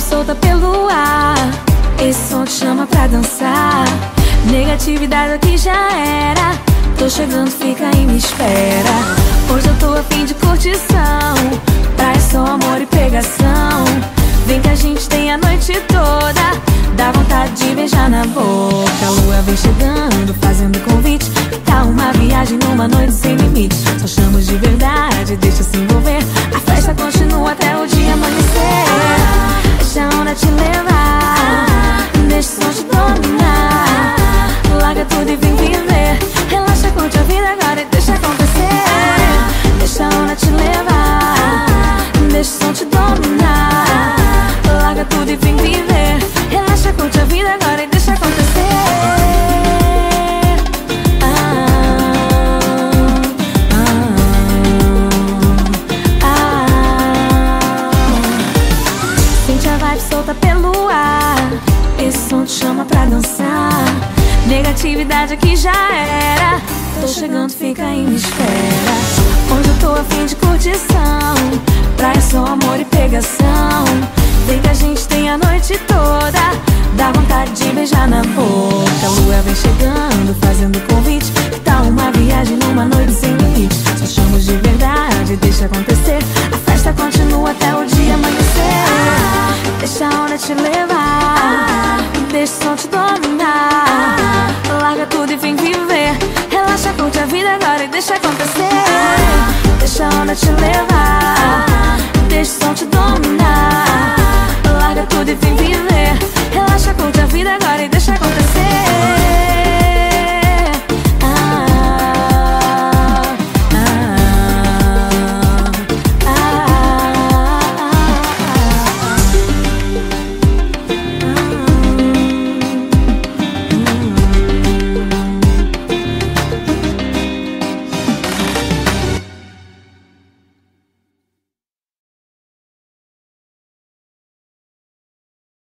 solta pelo ar. Esse som te chama pra dançar. Negatividade é aqui já era. Tô chegando, fica aí, me espera. Hoje eu tô a fim de curtição. Praia, só amor e pegação. Vem que a gente tem a noite toda. Dá vontade de beijar na boca. A lua vem chegando, fazendo convite. Tá uma viagem numa noite sem limite. Dominar. Larga tudo e vem viver. Relaxa, curte a vida agora e deixa acontecer. Ah, ah, ah. Sente a vibe solta pelo ar. Esse som te chama pra dançar. Negatividade aqui já era. Tô chegando, fica e me espera. Hoje eu tô a fim de curtição. chove, deixa acontecer. A festa continua até o dia amanhecer. Ah, deixa a onda te levar. Ah, deixa o som te dominar. Ah, larga tudo e vem viver. Relaxa, curte a vida agora e deixa acontecer. Deixa a onda te levar. Deixa o som te dominar. Larga tudo e vem viver. Relaxa, curte a vida agora e deixa acontecer.